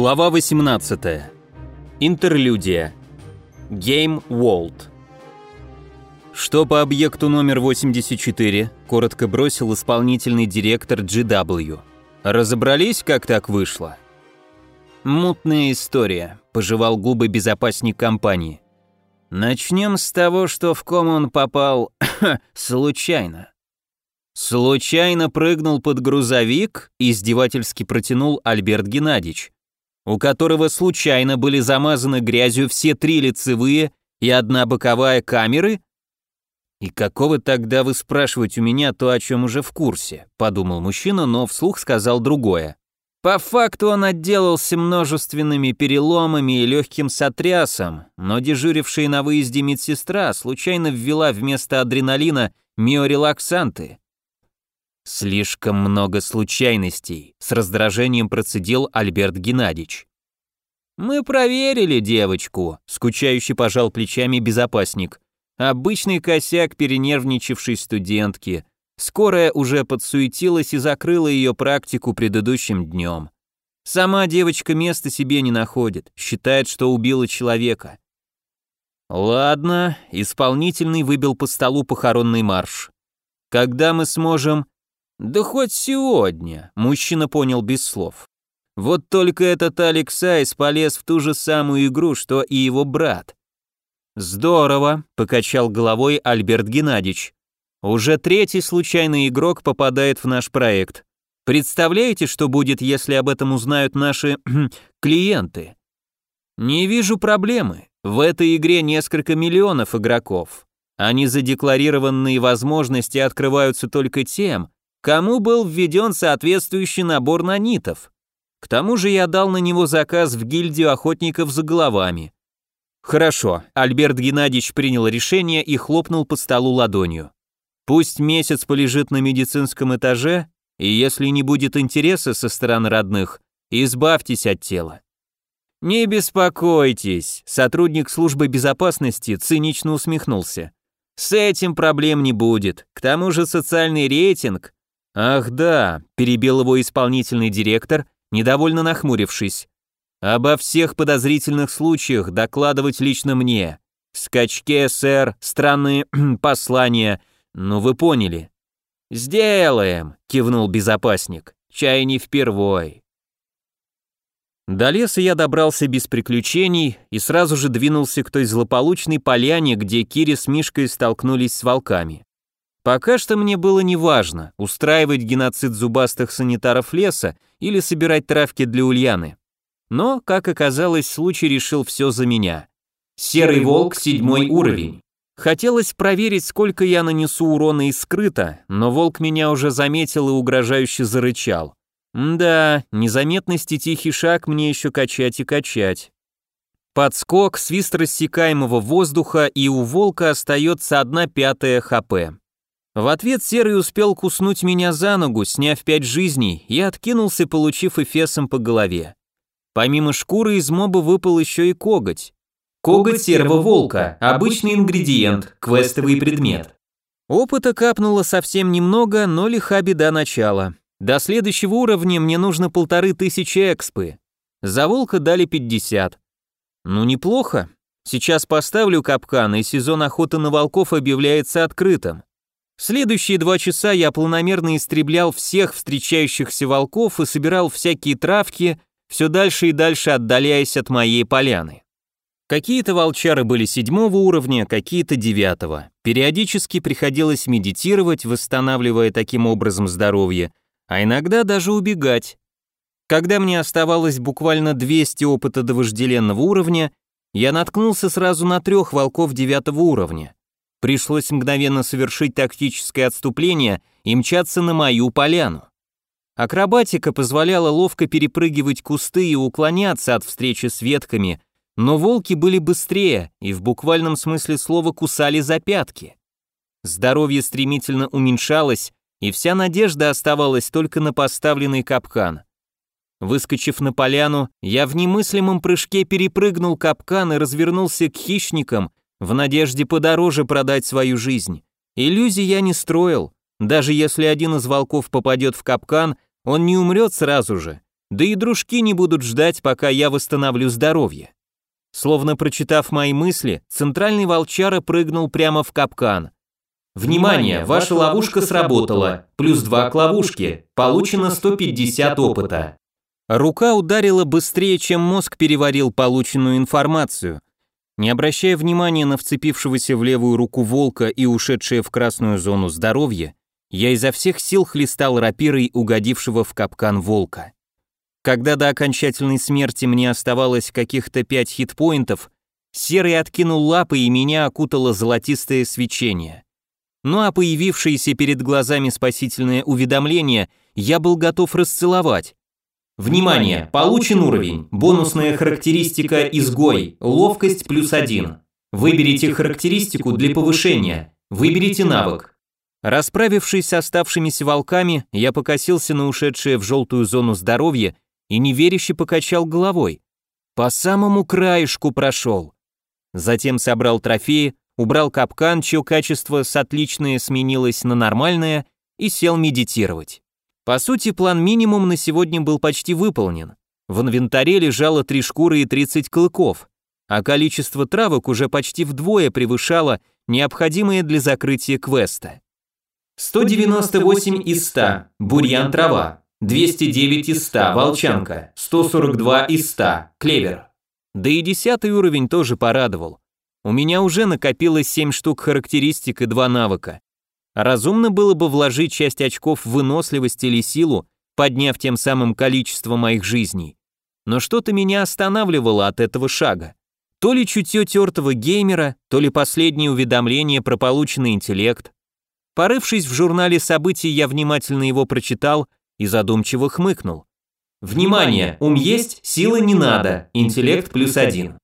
Глава 18. Интерлюдия. Game World. Что по объекту номер 84, коротко бросил исполнительный директор GW. Разобрались, как так вышло? Мутная история, пожевал губы безопасник компании. Начнем с того, что в ком он попал случайно. Случайно прыгнул под грузовик, издевательски протянул Альберт Геннадьевич у которого случайно были замазаны грязью все три лицевые и одна боковая камеры? И какого тогда вы спрашивать у меня то, о чем уже в курсе, подумал мужчина, но вслух сказал другое. По факту он отделался множественными переломами и легким сотрясом, но дежурившая на выезде медсестра случайно ввела вместо адреналина миорелаксанты. Слишком много случайностей, с раздражением процедил Альберт Геннадьевич. Мы проверили девочку, скучающе пожал плечами безопасник. Обычный косяк перенервничавшей студентки. Скорая уже подсуетилась и закрыла ее практику предыдущим днем. Сама девочка места себе не находит, считает, что убила человека. Ладно, исполнительный выбил по столу похоронный марш. Когда мы сможем «Да хоть сегодня», — мужчина понял без слов. Вот только этот Алекс Айс полез в ту же самую игру, что и его брат. «Здорово», — покачал головой Альберт Геннадьевич. «Уже третий случайный игрок попадает в наш проект. Представляете, что будет, если об этом узнают наши клиенты?» «Не вижу проблемы. В этой игре несколько миллионов игроков. А незадекларированные возможности открываются только тем, кому был введен соответствующий набор нанитов. К тому же я дал на него заказ в гильдию охотников за головами. Хорошо, Альберт Геннадьевич принял решение и хлопнул по столу ладонью. Пусть месяц полежит на медицинском этаже, и если не будет интереса со стороны родных, избавьтесь от тела. Не беспокойтесь, сотрудник службы безопасности цинично усмехнулся. С этим проблем не будет. К тому же социальный рейтинг «Ах да», – перебил его исполнительный директор, недовольно нахмурившись. «Обо всех подозрительных случаях докладывать лично мне. Скачки СР, странные послания, ну вы поняли». «Сделаем», – кивнул безопасник, – «чай не впервой». До леса я добрался без приключений и сразу же двинулся к той злополучной поляне, где Кири с Мишкой столкнулись с волками. Пока что мне было неважно, устраивать геноцид зубастых санитаров леса или собирать травки для Ульяны. Но, как оказалось, случай решил все за меня. Серый волк, седьмой уровень. Хотелось проверить, сколько я нанесу урона из скрыта, но волк меня уже заметил и угрожающе зарычал. Да, незаметность и тихий шаг мне еще качать и качать. Подскок, свист рассекаемого воздуха, и у волка остается одна пятая хп. В ответ Серый успел куснуть меня за ногу, сняв пять жизней, и откинулся, получив эфесом по голове. Помимо шкуры из моба выпал еще и коготь. Коготь серого волка, обычный ингредиент, квестовый предмет. Опыта капнуло совсем немного, но лиха беда начала. До следующего уровня мне нужно полторы тысячи экспы. За волка дали 50. Ну неплохо. Сейчас поставлю капкан, и сезон охоты на волков объявляется открытым. Следующие два часа я планомерно истреблял всех встречающихся волков и собирал всякие травки, все дальше и дальше отдаляясь от моей поляны. Какие-то волчары были седьмого уровня, какие-то девятого. Периодически приходилось медитировать, восстанавливая таким образом здоровье, а иногда даже убегать. Когда мне оставалось буквально 200 опыта до вожделенного уровня, я наткнулся сразу на трех волков девятого уровня. Пришлось мгновенно совершить тактическое отступление и мчаться на мою поляну. Акробатика позволяла ловко перепрыгивать кусты и уклоняться от встречи с ветками, но волки были быстрее и в буквальном смысле слова кусали за пятки. Здоровье стремительно уменьшалось, и вся надежда оставалась только на поставленный капкан. Выскочив на поляну, я в немыслимом прыжке перепрыгнул капкан и развернулся к хищникам, в надежде подороже продать свою жизнь. Иллюзий я не строил. Даже если один из волков попадет в капкан, он не умрет сразу же. Да и дружки не будут ждать, пока я восстановлю здоровье. Словно прочитав мои мысли, центральный волчара прыгнул прямо в капкан. Внимание, ваша ловушка сработала. Плюс 2 к ловушке. Получено 150 опыта. Рука ударила быстрее, чем мозг переварил полученную информацию. Не обращая внимания на вцепившегося в левую руку волка и ушедшее в красную зону здоровья, я изо всех сил хлестал рапирой угодившего в капкан волка. Когда до окончательной смерти мне оставалось каких-то пять хитпоинтов, серый откинул лапы и меня окутало золотистое свечение. Ну а появившееся перед глазами спасительное уведомление я был готов расцеловать. Внимание! Получен уровень. Бонусная характеристика «Изгой». Ловкость плюс один. Выберите характеристику для повышения. Выберите навык. Расправившись с оставшимися волками, я покосился на ушедшее в желтую зону здоровье и неверяще покачал головой. По самому краешку прошел. Затем собрал трофеи, убрал капкан, чье качество с отличное сменилось на нормальное, и сел медитировать. По сути, план минимум на сегодня был почти выполнен. В инвентаре лежало три шкуры и 30 клыков, а количество травок уже почти вдвое превышало необходимое для закрытия квеста. 198 из 100, бурьян трава, 209 из 100, волчанка, 142 из 100, клевер. Да и десятый уровень тоже порадовал. У меня уже накопилось 7 штук характеристик и 2 навыка. Разумно было бы вложить часть очков в выносливость или силу, подняв тем самым количество моих жизней. Но что-то меня останавливало от этого шага. То ли чутье тертого геймера, то ли последнее уведомление про полученный интеллект. Порывшись в журнале событий, я внимательно его прочитал и задумчиво хмыкнул. Внимание, ум есть, силы не надо, интеллект плюс один.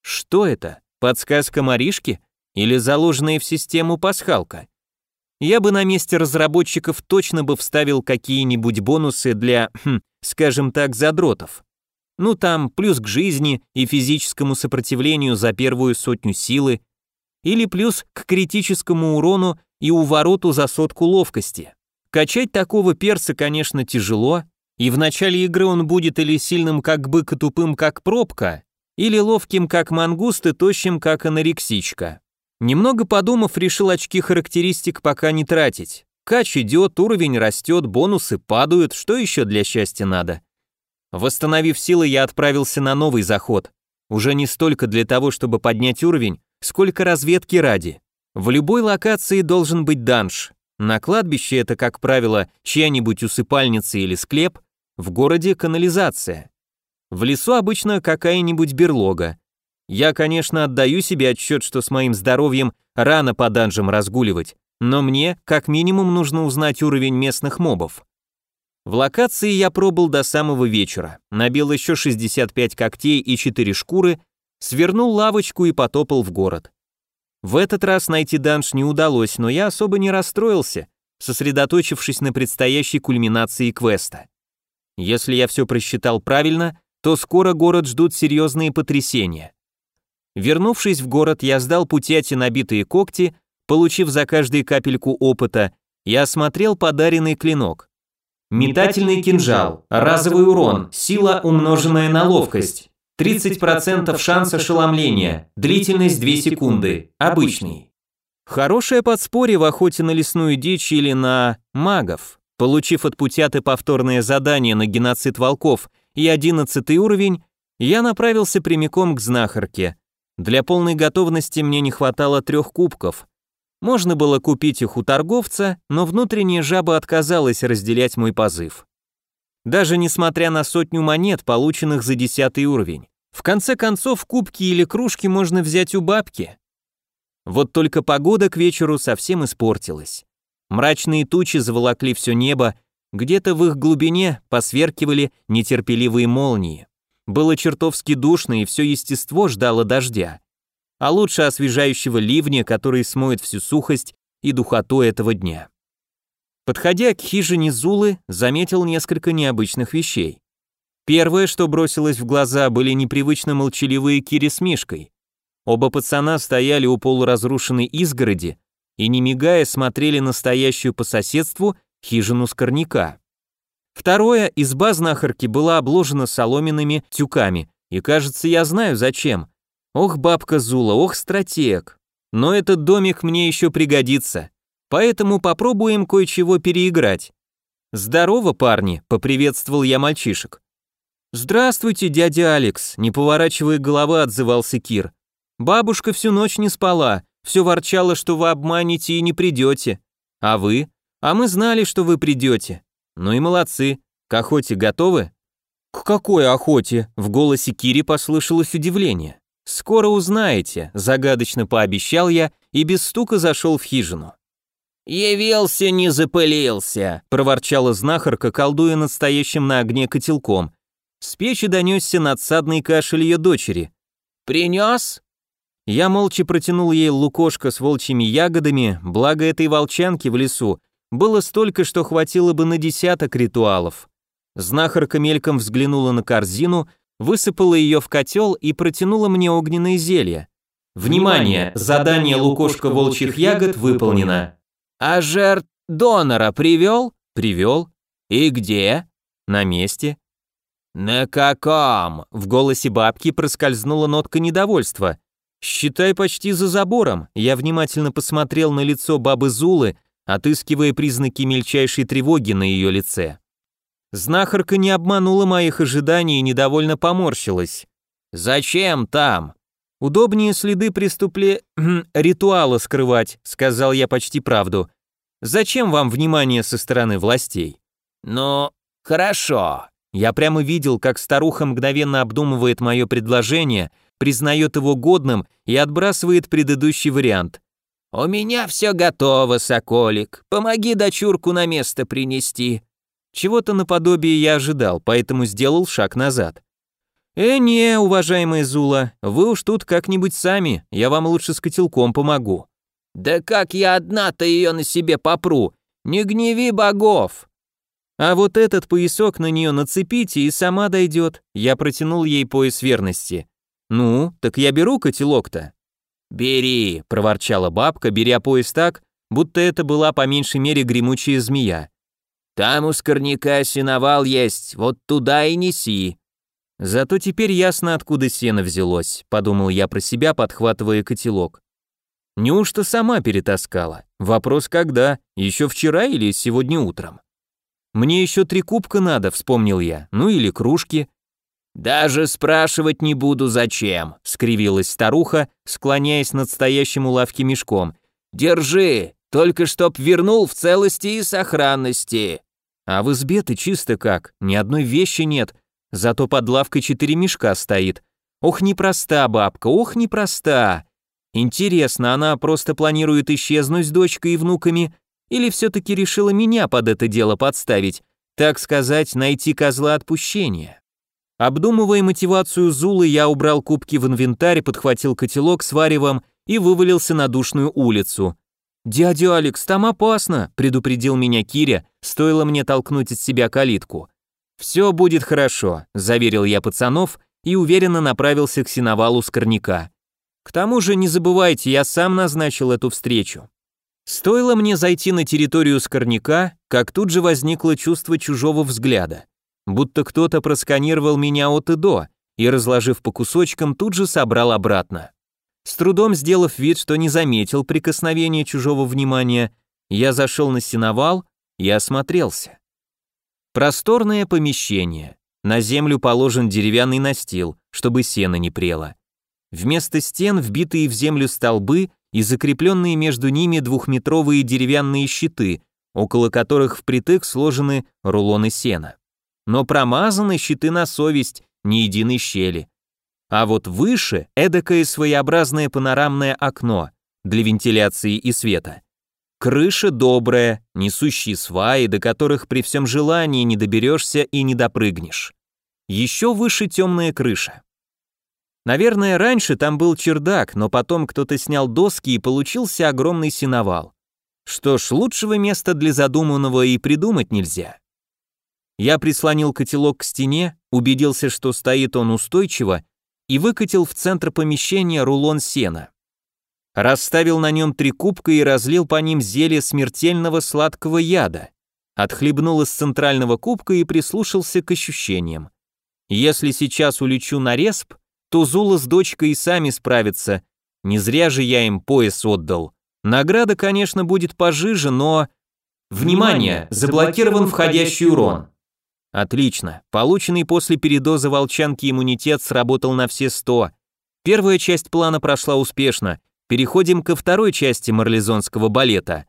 Что это? Подсказка Маришки? Или заложенная в систему пасхалка? Я бы на месте разработчиков точно бы вставил какие-нибудь бонусы для, хм, скажем так, задротов. Ну там плюс к жизни и физическому сопротивлению за первую сотню силы, или плюс к критическому урону и увороту за сотку ловкости. Качать такого перса, конечно, тяжело, и в начале игры он будет или сильным как бык и тупым как пробка, или ловким как мангуст и тощим как анорексичка. Немного подумав, решил очки характеристик пока не тратить. Кач идет, уровень растет, бонусы падают, что еще для счастья надо? Восстановив силы, я отправился на новый заход. Уже не столько для того, чтобы поднять уровень, сколько разведки ради. В любой локации должен быть данж, на кладбище это, как правило, чья-нибудь усыпальница или склеп, в городе канализация. В лесу обычно какая-нибудь берлога. Я, конечно, отдаю себе отчет, что с моим здоровьем рано по данжам разгуливать, но мне, как минимум, нужно узнать уровень местных мобов. В локации я пробыл до самого вечера, набил еще 65 когтей и 4 шкуры, свернул лавочку и потопал в город. В этот раз найти данж не удалось, но я особо не расстроился, сосредоточившись на предстоящей кульминации квеста. Если я все просчитал правильно, то скоро город ждут серьезные потрясения. Вернувшись в город, я сдал путяти набитые когти, получив за каждую капельку опыта, и осмотрел подаренный клинок. Метательный кинжал, разовый урон, сила умноженная на ловкость, 30% шанс ошеломления, длительность 2 секунды, обычный. Хорошее подспорье в охоте на лесную дичь или на магов. Получив от Путяты повторное задание на геноцид волков и 11 уровень, я направился прямиком к знахарке. Для полной готовности мне не хватало трех кубков. Можно было купить их у торговца, но внутренняя жаба отказалась разделять мой позыв. Даже несмотря на сотню монет, полученных за десятый уровень. В конце концов, кубки или кружки можно взять у бабки. Вот только погода к вечеру совсем испортилась. Мрачные тучи заволокли все небо, где-то в их глубине посверкивали нетерпеливые молнии. Было чертовски душно, и все естество ждало дождя. А лучше освежающего ливня, который смоет всю сухость и духоту этого дня. Подходя к хижине Зулы, заметил несколько необычных вещей. Первое, что бросилось в глаза, были непривычно молчаливые Кири с Мишкой. Оба пацана стояли у полуразрушенной изгороди и, не мигая, смотрели на стоящую по соседству хижину скорняка. Второе, изба знахарки была обложена соломенными тюками, и кажется, я знаю зачем. Ох, бабка Зула, ох, стратег. Но этот домик мне еще пригодится, поэтому попробуем кое-чего переиграть. «Здорово, парни», — поприветствовал я мальчишек. «Здравствуйте, дядя Алекс», — не поворачивая головы, отзывался Кир. «Бабушка всю ночь не спала, все ворчала, что вы обманете и не придете. А вы? А мы знали, что вы придете. Ну и молодцы. К охоте готовы?» «К какой охоте?» — в голосе Кири послышалось удивление. «Скоро узнаете», — загадочно пообещал я и без стука зашел в хижину. «Явился, не запылился», — проворчала знахарка, колдуя настоящим на огне котелком. С печи донесся надсадный кашель ее дочери. «Принес?» Я молча протянул ей лукошко с волчьими ягодами, благо этой волчанки в лесу было столько, что хватило бы на десяток ритуалов. Знахарка мельком взглянула на корзину, высыпала ее в котел и протянула мне огненное зелье. «Внимание! Задание лукошка волчьих ягод выполнено!» «А жертв донора привел?» «Привел». «И где?» «На месте». «На каком?» В голосе бабки проскользнула нотка недовольства. «Считай почти за забором». Я внимательно посмотрел на лицо бабы Зулы, отыскивая признаки мельчайшей тревоги на ее лице. Знахарка не обманула моих ожиданий и недовольно поморщилась. «Зачем там?» «Удобнее следы преступле... ритуала скрывать», — сказал я почти правду. «Зачем вам внимание со стороны властей?» «Ну, хорошо». Я прямо видел, как старуха мгновенно обдумывает мое предложение, признает его годным и отбрасывает предыдущий вариант. «У меня все готово, соколик. Помоги дочурку на место принести». Чего-то наподобие я ожидал, поэтому сделал шаг назад. «Э, не, уважаемая Зула, вы уж тут как-нибудь сами, я вам лучше с котелком помогу». «Да как я одна-то ее на себе попру? Не гневи богов!» «А вот этот поясок на нее нацепите и сама дойдет», я протянул ей пояс верности. «Ну, так я беру котелок-то». «Бери», — проворчала бабка, беря пояс так, будто это была по меньшей мере гремучая змея. «Там у скорняка сеновал есть, вот туда и неси». Зато теперь ясно, откуда сено взялось, подумал я про себя, подхватывая котелок. Неужто сама перетаскала? Вопрос когда? Еще вчера или сегодня утром? Мне еще три кубка надо, вспомнил я, ну или кружки. Даже спрашивать не буду зачем, скривилась старуха, склоняясь над стоящим у лавки мешком. Держи, только чтоб вернул в целости и сохранности. А в избе-то чисто как, ни одной вещи нет, Зато под лавкой четыре мешка стоит. Ох, непроста бабка, ох, непроста. Интересно, она просто планирует исчезнуть с дочкой и внуками, или все-таки решила меня под это дело подставить, так сказать, найти козла отпущения? Обдумывая мотивацию Зулы, я убрал кубки в инвентарь, подхватил котелок с варевом и вывалился на душную улицу. «Дядя Алекс, там опасно», — предупредил меня Киря, стоило мне толкнуть от себя калитку. «Все будет хорошо», – заверил я пацанов и уверенно направился к синовалу Скорняка. К тому же не забывайте, я сам назначил эту встречу. Стоило мне зайти на территорию Скорняка, как тут же возникло чувство чужого взгляда. Будто кто-то просканировал меня от и до, и, разложив по кусочкам, тут же собрал обратно. С трудом сделав вид, что не заметил прикосновения чужого внимания, я зашел на синовал и осмотрелся. Просторное помещение. На землю положен деревянный настил, чтобы сено не прело. Вместо стен вбитые в землю столбы и закрепленные между ними двухметровые деревянные щиты, около которых впритык сложены рулоны сена. Но промазаны щиты на совесть, ни единой щели. А вот выше эдакое своеобразное панорамное окно для вентиляции и света. Крыша добрая, несущие сваи, до которых при всем желании не доберешься и не допрыгнешь. Еще выше темная крыша. Наверное, раньше там был чердак, но потом кто-то снял доски и получился огромный сеновал. Что ж, лучшего места для задуманного и придумать нельзя. Я прислонил котелок к стене, убедился, что стоит он устойчиво, и выкатил в центр помещения рулон сена расставил на нем три кубка и разлил по ним зелье смертельного сладкого яда. отхлебнул из центрального кубка и прислушался к ощущениям. Если сейчас улечу на респ, то Зула с дочкой и сами справятся. Не зря же я им пояс отдал. Награда, конечно, будет пожиже, но... Внимание! Заблокирован входящий урон. Отлично. Полученный после передоза волчанки иммунитет сработал на все сто. Первая часть плана прошла успешно. Переходим ко второй части марлезонского балета.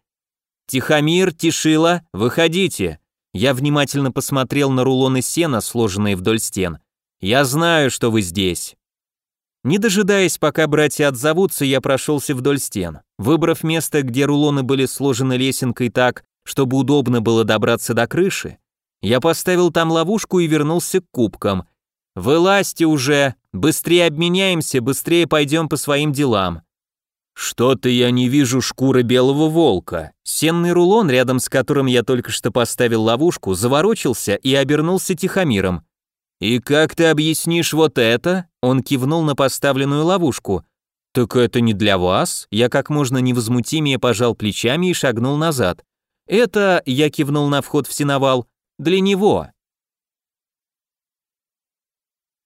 Тихомир, Тишила, выходите. Я внимательно посмотрел на рулоны сена, сложенные вдоль стен. Я знаю, что вы здесь. Не дожидаясь, пока братья отзовутся, я прошелся вдоль стен. Выбрав место, где рулоны были сложены лесенкой так, чтобы удобно было добраться до крыши, я поставил там ловушку и вернулся к кубкам. «Вылазьте уже! Быстрее обменяемся, быстрее пойдем по своим делам!» «Что-то я не вижу шкуры белого волка». Сенный рулон, рядом с которым я только что поставил ловушку, заворочился и обернулся тихомиром. «И как ты объяснишь вот это?» Он кивнул на поставленную ловушку. «Так это не для вас?» Я как можно невозмутимее пожал плечами и шагнул назад. «Это...» — я кивнул на вход в сеновал. «Для него.